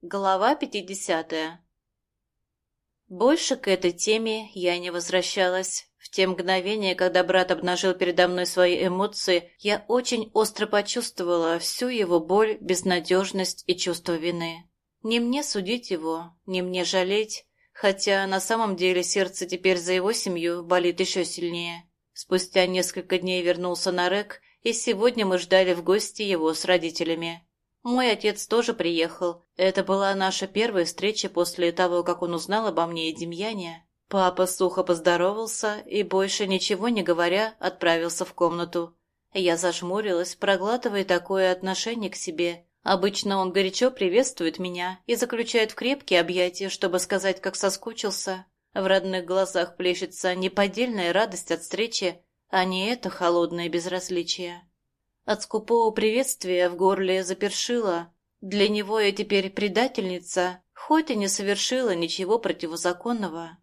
Глава 50. Больше к этой теме я не возвращалась. В те мгновения, когда брат обнажил передо мной свои эмоции, я очень остро почувствовала всю его боль, безнадежность и чувство вины. Не мне судить его, не мне жалеть, хотя на самом деле сердце теперь за его семью болит еще сильнее. Спустя несколько дней вернулся Нарек, и сегодня мы ждали в гости его с родителями. Мой отец тоже приехал. Это была наша первая встреча после того, как он узнал обо мне и Демьяне. Папа сухо поздоровался и, больше ничего не говоря, отправился в комнату. Я зажмурилась, проглатывая такое отношение к себе. Обычно он горячо приветствует меня и заключает в крепкие объятия, чтобы сказать, как соскучился. В родных глазах плещется неподдельная радость от встречи, а не это холодное безразличие. От скупого приветствия в горле запершило. Для него я теперь предательница, хоть и не совершила ничего противозаконного.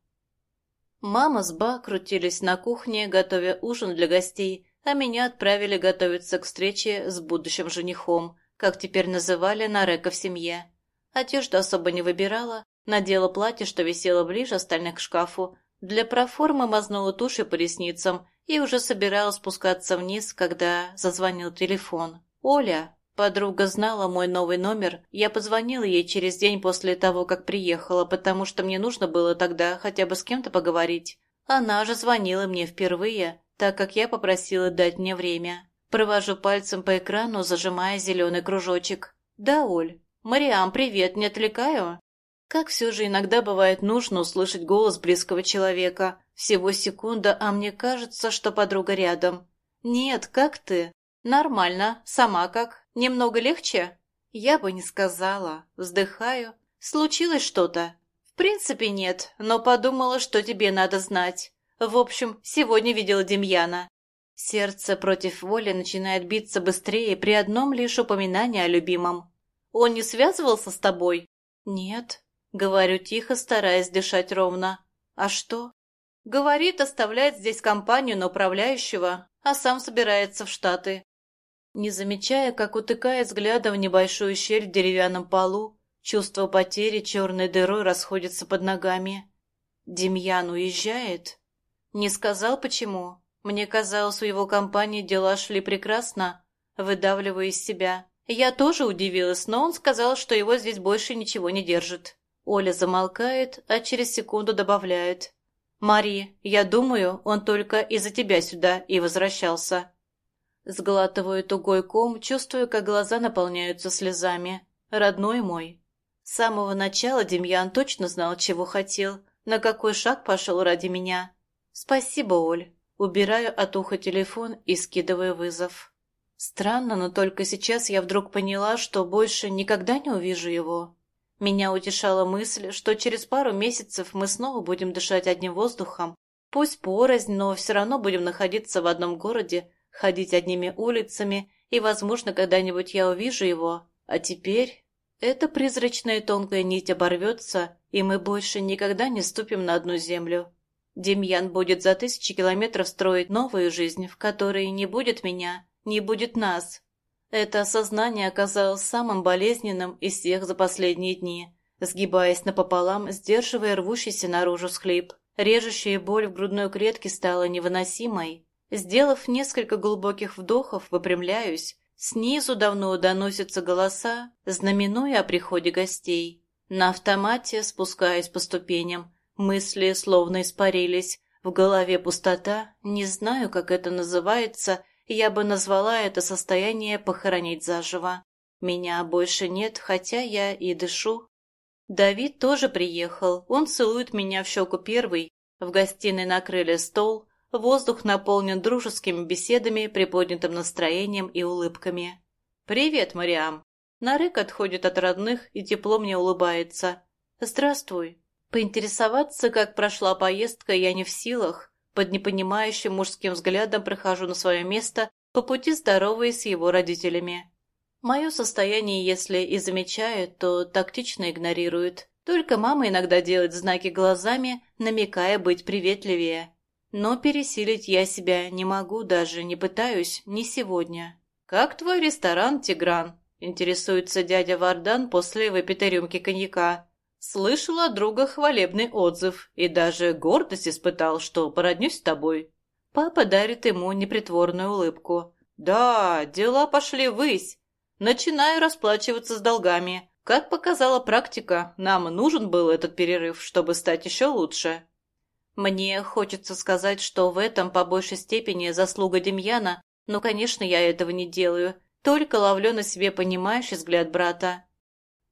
Мама с Ба крутились на кухне, готовя ужин для гостей, а меня отправили готовиться к встрече с будущим женихом, как теперь называли Нарека в семье. Одежду особо не выбирала, надела платье, что висело ближе остальных к шкафу, для проформы мазнула тушь по ресницам и уже собиралась спускаться вниз, когда зазвонил телефон. «Оля!» Подруга знала мой новый номер. Я позвонила ей через день после того, как приехала, потому что мне нужно было тогда хотя бы с кем-то поговорить. Она же звонила мне впервые, так как я попросила дать мне время. Провожу пальцем по экрану, зажимая зеленый кружочек. «Да, Оль. Мариам, привет, не отвлекаю?» Как все же иногда бывает нужно услышать голос близкого человека. Всего секунда, а мне кажется, что подруга рядом. «Нет, как ты?» «Нормально. Сама как? Немного легче?» «Я бы не сказала. Вздыхаю. Случилось что-то?» «В принципе, нет, но подумала, что тебе надо знать. В общем, сегодня видела Демьяна». Сердце против воли начинает биться быстрее при одном лишь упоминании о любимом. «Он не связывался с тобой?» «Нет», Говорю тихо, стараясь дышать ровно. А что? Говорит, оставляет здесь компанию на управляющего, а сам собирается в Штаты. Не замечая, как утыкает взглядом в небольшую щель в деревянном полу, чувство потери черной дырой расходится под ногами. Демьян уезжает? Не сказал, почему. Мне казалось, у его компании дела шли прекрасно, выдавливая из себя. Я тоже удивилась, но он сказал, что его здесь больше ничего не держит. Оля замолкает, а через секунду добавляет. «Мари, я думаю, он только из-за тебя сюда и возвращался». Сглатываю тугой ком, чувствую, как глаза наполняются слезами. Родной мой. С самого начала Демьян точно знал, чего хотел, на какой шаг пошел ради меня. «Спасибо, Оль». Убираю от уха телефон и скидываю вызов. Странно, но только сейчас я вдруг поняла, что больше никогда не увижу его. Меня утешала мысль, что через пару месяцев мы снова будем дышать одним воздухом. Пусть порознь, но все равно будем находиться в одном городе, ходить одними улицами, и, возможно, когда-нибудь я увижу его. А теперь эта призрачная тонкая нить оборвется, и мы больше никогда не ступим на одну землю. Демьян будет за тысячи километров строить новую жизнь, в которой не будет меня, не будет нас, это осознание оказалось самым болезненным из всех за последние дни. Сгибаясь напополам, сдерживая рвущийся наружу схлип, режущая боль в грудной клетке стала невыносимой. Сделав несколько глубоких вдохов, выпрямляюсь. Снизу давно доносятся голоса, знаменуя о приходе гостей. На автомате спускаюсь по ступеням. Мысли словно испарились. В голове пустота, не знаю, как это называется, я бы назвала это состояние похоронить заживо. Меня больше нет, хотя я и дышу. Давид тоже приехал. Он целует меня в щеку первый. В гостиной накрыли стол. Воздух наполнен дружескими беседами, приподнятым настроением и улыбками. «Привет, Мариам!» Нарык отходит от родных и тепло мне улыбается. «Здравствуй!» Поинтересоваться, как прошла поездка, я не в силах. Под непонимающим мужским взглядом прохожу на свое место, по пути здороваясь с его родителями. Мое состояние, если и замечают, то тактично игнорируют. Только мама иногда делает знаки глазами, намекая быть приветливее. Но пересилить я себя не могу даже, не пытаюсь, не сегодня. «Как твой ресторан, Тигран?» Интересуется дядя Вардан после выпитой рюмки коньяка. Слышала от друга хвалебный отзыв и даже гордость испытал, что породнюсь с тобой. Папа дарит ему непритворную улыбку. Да, дела пошли ввысь. Начинаю расплачиваться с долгами. Как показала практика, нам нужен был этот перерыв, чтобы стать еще лучше. Мне хочется сказать, что в этом по большей степени заслуга Демьяна, но, конечно, я этого не делаю. Только ловлю на себе понимающий взгляд брата.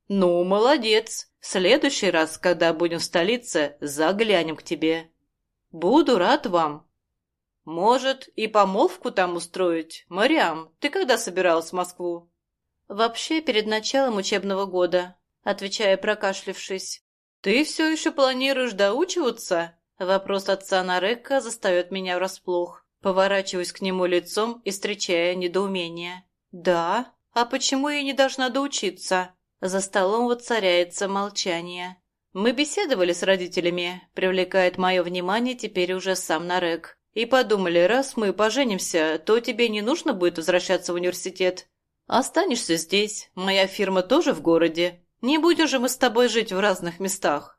«Ну, молодец. В следующий раз, когда будем в столице, заглянем к тебе. Буду рад вам». «Может, и помолвку там устроить? Мариам, ты когда собиралась в Москву?» «Вообще, перед началом учебного года», отвечая прокашлившись. «Ты все еще планируешь доучиваться?» Вопрос отца Нарека застает меня врасплох. Поворачиваюсь к нему лицом и встречая недоумение. «Да? А почему я не должна доучиться?» За столом воцаряется молчание. «Мы беседовали с родителями», привлекает мое внимание теперь уже сам Нарек. «И подумали, раз мы поженимся, то тебе не нужно будет возвращаться в университет. Останешься здесь, моя фирма тоже в городе. Не будем же мы с тобой жить в разных местах».